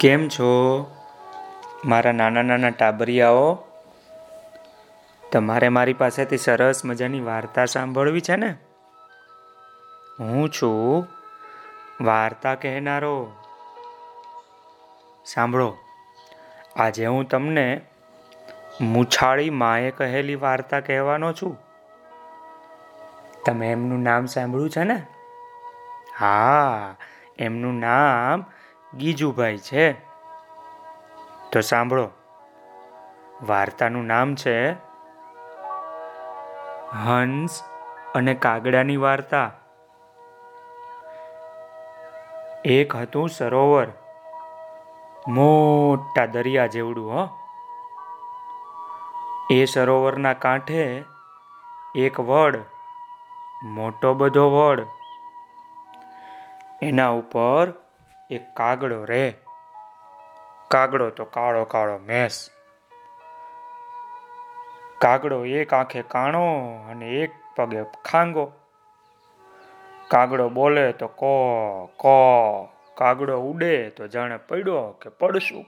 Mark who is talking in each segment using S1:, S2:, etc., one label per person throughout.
S1: કેમ છો? મારા નાના નાના ટાબરિયાઓ, તમારે મારી પાસેથી સરસ મજાની વાર્તા સાંભળવી છે ને? હું છું વાર્તા કહેનારો. સાંભળો, આજે હું તમને મુછાળી માએ કહેલી વાર્તા કહેવાનો છું. તમે એમનું નામ સાંભળ્યું છે ને? હા, એમનું નામ ગીજુભાઈ છે. તો સાંભળો. વાર્તાનું નામ છે હંસ અને કાગડાની વાર્તા. એક હતું સરોવર. મોટા દરિયા જેવડું, હો. એ સરોવરના કાંઠે એક વડ, મોટો બધો વડ. એના ઉપર એક કાગડો રે. કાગડો તો કાળો કાળો મેસ. કાગડો એક આંખે કાણો અને એક પગે ખાંગો. કાગડો બોલે તો કો કો. કાગડો ઉડે તો જાણે પડ્યો કે પડશું.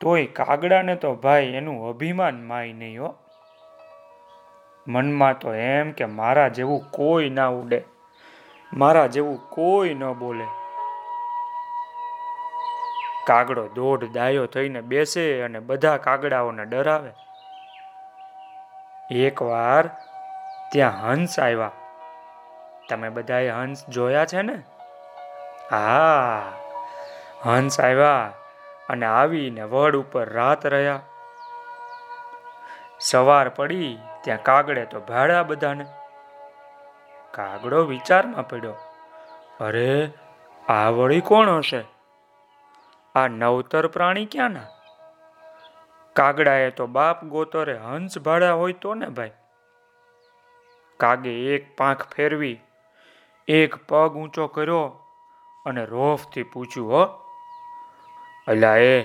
S1: તોય કાગડાને તો ભાઈ એનું અભિમાન માય નહીં હો. મનમાં તો એમ કે મારા જેવું કોઈ ના ઉડે. મારા જેવું કોઈ ન બોલે. કાગડો દોઢ દાયો થઈને બેસે અને બધા કાગડાઓને ડરાવે. એકવાર ત્યાં હંસ આવ્યા. તમે બધાએ હંસ જોયા છે ને? હા, હંસ આવ્યા અને આવીને વડ ઉપર રાત રહ્યા. સવાર પડી, ત્યાં કાગડે તો ભાડ્યા બધાને. કાગડો વિચારમાં પડ્યો. અરે, આ વળી કોણ હશે? આ નવતર પ્રાણી ક્યાંના? કાગડાએ તો બાપ ગોતરે હંસ ભાડા હોય તો ને ભાઈ? કાગે એક પાંખ ફેરવી, એક પગ ઊંચો કર્યો અને રોફથી પૂછ્યું, હો અલા એ,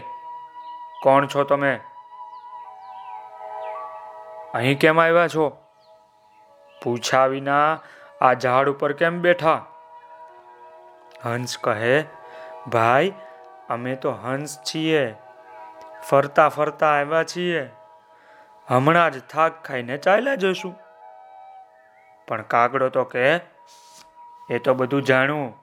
S1: કોણ છો તમે? અહીં કેમ આવ્યા છો? પૂછ્યા વિના આ ઝાડ ઉપર કેમ બેઠા? હંસ કહે, ભાઈ અમે તો હંસ છીએ. ફરતા ફરતા આવ્યા છીએ. હમણાં જ થાક ખાઈને ચાલ્યા જશું. પણ કાગડો તો કે, એ તો બધું જાણું.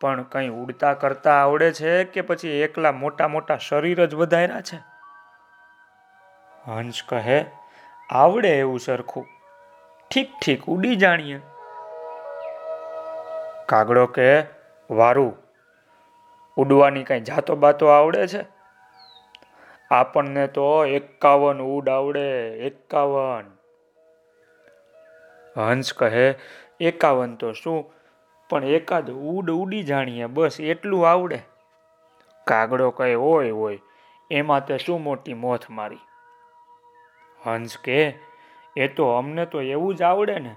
S1: પણ કંઈ ઉડતા કરતા આવડે છે કે પછી એકલા મોટા મોટા શરીર જ વધાર્યા છે? હંસ કહે, આવડે એવું સરખું. ઠીક ઠીક ઉડી જાણીએ. કાગડો કે, વારું ઉડવાની કાંઈ જાતો બાતો આવડે છે? આપણને તો એકાવન ઉડ આવડે, એકાવન. હંસ કહે, એકાવન તો શું? પણ એકાદ ઉડ ઉડી જાણીએ, બસ એટલું આવડે. કાગડો કહે હોય હોય એમાં તે શું મોટી મોથ મારી? હંસ કે એ તો અમને તો એવું જ આવડે ને.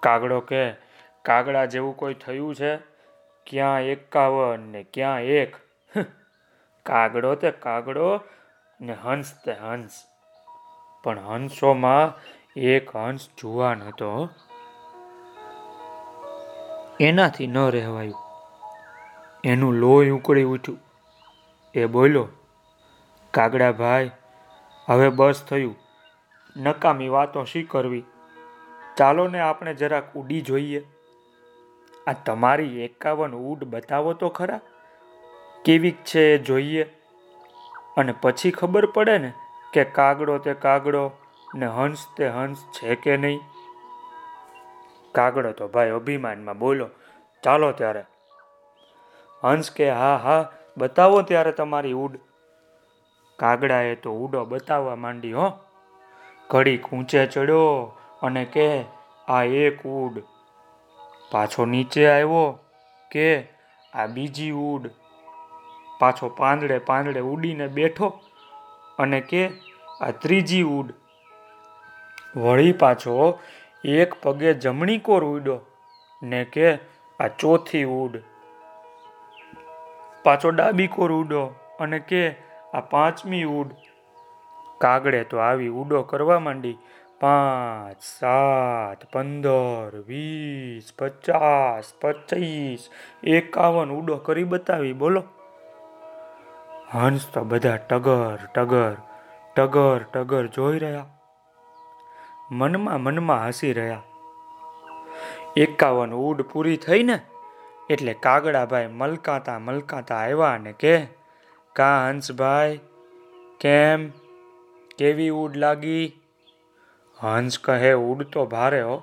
S1: કાગડો કે કાગડા જેવું કોઈ થયું છે? ક્યાં એકાવન ને ક્યાં એક? કાગડો તે કાગડો ને હંસ તે હંસ. પણ હંસોમાં એક હંસ જુવાન હતો. એનાથી ન રહેવાયું. એનું લોહી ઉકળી ઉઠ્યું. એ બોલો કાગડા ભાઈ, હવે બસ થયું. નકામી વાતો શી કરવી? ચાલો ને આપણે જરાક ઉડી જોઈએ. આ તમારી એકાવન ઉડ બતાવો તો ખરા? કેવીક છે એ જોઈએ. અને પછી ખબર પડે ને કે કાગડો તે કાગડો ને હંસ તે હંસ છે કે નહીં? કાગડો તો ભાઈ અભિમાનમાં બોલો. ચાલો ત્યારે. હંસ કે હા હા, બતાવો ત્યારે તમારી ઉડ કાગડાએ તો ઉડો બતાવવા માંડી, હો. ઘડીક ઊંચે ચડ્યો અને કે, આ એક ઉડ પાછો નીચે આવ્યો કે આ બીજી ઉડ પાછો પાંદડે પાંદડે ઉડીને બેઠો અને કે આ ત્રીજી ઉડ વળી પાછો એક પગે જમણી કોર ઉડ્યો ને કે આ ચોથી ઉડ પાછો ડાબી કોર ઉડો અને કે આ પાંચમી ઉડ કાગડે તો આવી ઉડો કરવા માંડી પાંચ, સાત, પંદર, વીસ, પચાસ, પચીસ, એકાવન ઉડો કરી બતાવી, બોલો. હંસ તો બધા ટગર ટગર ટગર ટગર જોઈ રહ્યા. મનમાં મનમાં હસી રહ્યા. એકાવન ઉડ પૂરી થઈ ને એટલે કાગડાભાઈ મલકાતા મલકાતા આવ્યા ને કે, કા હંસભાઈ, કેમ? કેવી ઉડ લાગી? હંસ કહે, ઉડ તો ભારે હો.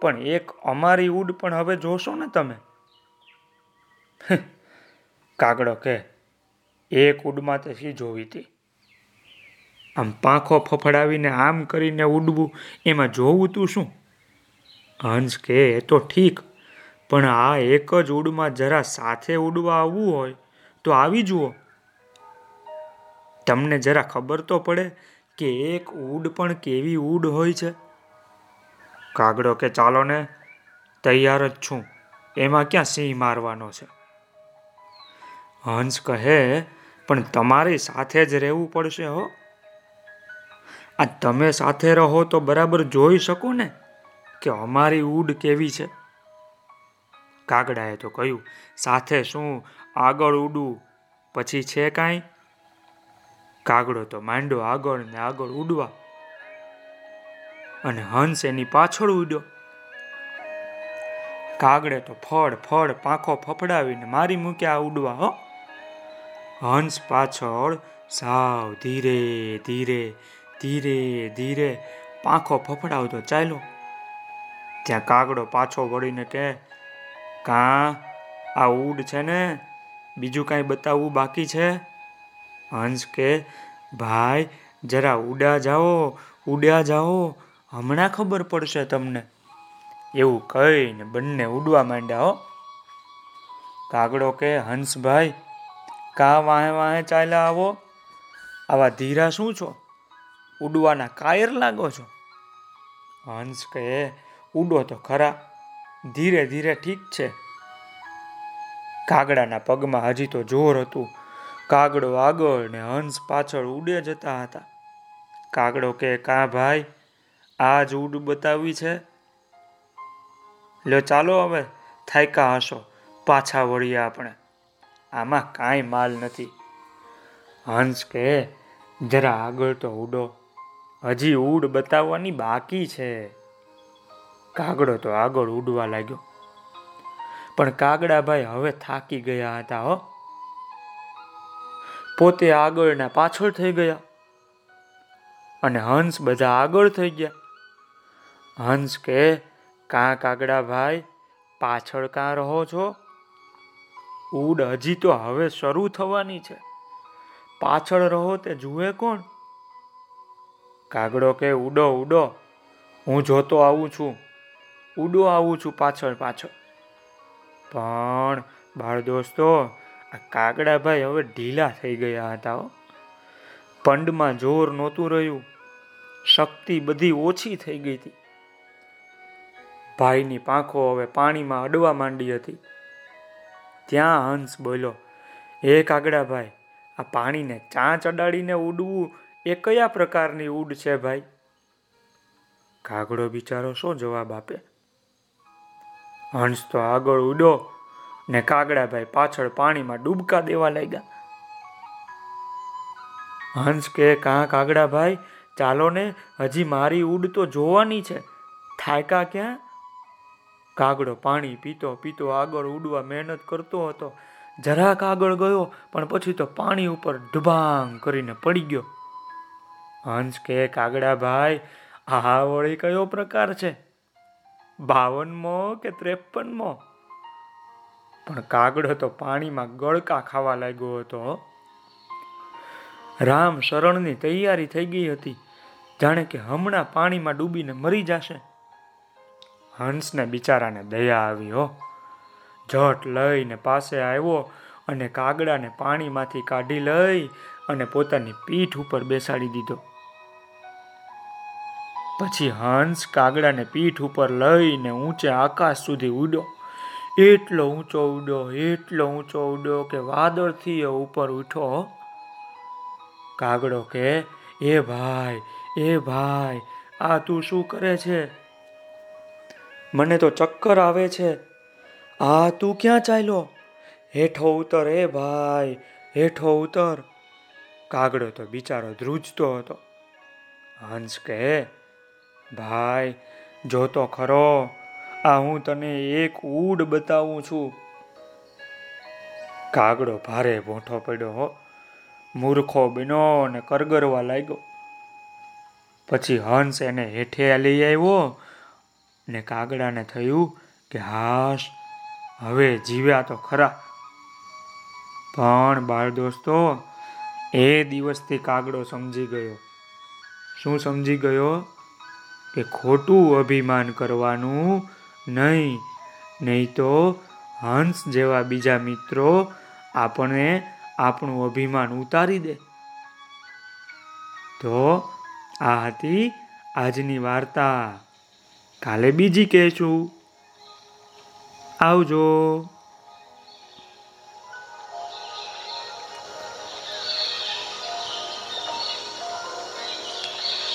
S1: પણ એક અમારી ઉડ પણ હવે જોશો ને તમે. કાગડો કે એક ઉડમાં તે શી જોવી હતી આમ પાંખો ફફડાવીને આમ કરીને ઉડવું, એમાં જોવું તું શું? હંસ કે એ તો ઠીક, પણ આ એક જ ઉડમાં જરા સાથે ઉડવા આવવું હોય તો આવી જુઓ. તમને જરા ખબર તો પડે કે એક ઉડ પણ કેવી ઉડ હોય છે? કાગડો કે ચાલો ને તૈયાર જ છું. એમાં ક્યાં સિંહ મારવાનો છે? હંસ કહે, પણ તમારી સાથે જ રહેવું પડશે હો. આ તમે સાથે રહો તો બરાબર જોઈ શકો ને કે અમારી ઉડ કેવી છે. કાગડાએ તો કહ્યું, સાથે શું આગળ ઉડું પછી છે કાંઈ? કાગડો તો માંડો, આગળ ને આગળ ઉડવા. અને હંસ એની પાછળ ઉડ્યો. કાગડે તો ફળ ફળ પાંખો ફફડાવીને મારી મૂક્યા ઉડવા, હો. હંસ પાછળ સાવ ધીરે ધીરે ધીરે ધીરે પાંખો ફફડાવતો ચાલ્યો. ત્યાં કાગડો પાછો વળીને કે કાં, આ ઉડ છે ને? બીજું કાંઈ બતાવવું બાકી છે? હંસ કે, ભાઈ, જરા ઉડા જાઓ ઉડ્યા જાઓ, હમણાં ખબર પડશે તમને. એવું કહીને બંને ઉડવા માંડ્યા હો. કાગડો કે હંસભાઈ કા વાહે વાહે ચાલ્યા આવો? આવા ધીરા શું છો? ઉડવાના કાયર લાગો છો? હંસ કે, ઉડો તો ખરા, ધીરે ધીરે ઠીક છે. કાગડાના પગમાં હજી તો જોર હતું. કાગડો આગળ ને હંસ પાછળ ઉડે જતા હતા. કાગડો કે, કા ભાઈ, આ જ ઉડ બતાવી છે? લો ચાલો હવે, થાયકા હશો, પાછા વળીએ આપણે. આમાં કાંઈ માલ નથી. હંસ કે, જરા આગળ તો ઉડો. હજી ઉડ બતાવવાની બાકી છે. કાગડો તો આગળ ઉડવા લાગ્યો. પણ કાગડાભાઈ હવે થાકી ગયા હતા હો. પોતે આગળ ને પાછળ થઈ ગયા. અને હંસ બધા આગળ થઈ ગયા. હંસ કે, કાં કાગડા ભાઈ પાછળ કાં રહો છો? ઉડ હજી તો હવે શરૂ થવાની છે. પાછળ રહો તે જુએ કોણ? કાગડો કે, ઉડો ઉડો, હું જોતો આવું છું. ઉડો આવું છું પાછળ પાછળ. પણ બાળ દોસ્તો આ કાગડાભાઈ હવે ઢીલા થઈ ગયા હતા પંડમાં જોર નહોતું રહ્યું. શક્તિ બધી ઓછી થઈ ગઈ હતી. ભાઈની પાંખો હવે પાણીમાં અડવા માંડી હતી. ત્યાં હંસ બોલ્યો, હે કાગડાભાઈ, આ પાણીને ચાંચ અડાડીને ઉડવું એ કયા પ્રકારની ઉડ છે ભાઈ? કાગડો બિચારો શું જવાબ આપે? હંસ તો આગળ ઉડો ને કાગડાભાઈ પાછળ પાણીમાં ડૂબકા દેવા લાગ્યા. હંસ કે, કાં કાગડાભાઈ, ચાલો ને, હજી મારી ઉડ તો જોવાની છે. થાયકા ક્યાં? કાગડો પાણી પીતો પીતો આગળ ઉડવા મહેનત કરતો હતો. જરાક આગળ ગયો, પણ પછી તો પાણી ઉપર ઢબાંગ કરીને પડી ગયો. હંસ કે, કાગડાભાઈ, આ વળી કયો પ્રકાર છે? બાવનમો કે ત્રેપનમો? પણ કાગડો તો પાણીમાં ગળકા ખાવા લાગ્યો હતો. રામ શરણની તૈયારી થઈ ગઈ હતી. જાણે કે હમણાં પાણીમાં ડૂબીને મરી જશે. હંસને બિચારાને દયા આવી, હો. જટ લઈને પાસે આવ્યો અને કાગડાને પાણીમાંથી કાઢી લઈ અને પોતાની પીઠ ઉપર બેસાડી દીધો. પછી હંસ કાગડાને પીઠ ઉપર લઈને ઊંચે આકાશ સુધી ઉડ્યો. એટલો ઊંચો ઉડ્યો, એટલો ઊંચો ઉડ્યો કે વાદળથી એ ઉપર ઉઠો. કાગડો કે, એ ભાઈ એ ભાઈ, આ તું શું કરે છે? મને તો ચક્કર આવે છે. આ તું ક્યાં ચાલ્યો? હેઠો ઉતર, એ ભાઈ, હેઠો ઉતર. કાગડો તો બિચારો ધ્રુજતો હતો. હંસ કહે ભાઈ, જોતો ખરો. આ હું તને એક ઉડ બતાવું છું. કાગડો ભારે ભોંઠો પડ્યો હો. મૂર્ખો બનો અને કરગરવા લાગ્યો. પછી હંસ એને હેઠે લઈ આવ્યો ને કાગડાને થયું કે હાશ, હવે જીવ્યા તો ખરા. પણ બાળ દોસ્તો, એ દિવસથી કાગડો સમજી ગયો. શું સમજી ગયો? કે ખોટું અભિમાન કરવાનું નહીં. નહીં તો હંસ જેવા બીજા મિત્રો આપણે આપણું અભિમાન ઉતારી દે. તો આ હતી આજની વાર્તા. કાલે બીજી કહેશું. આવજો.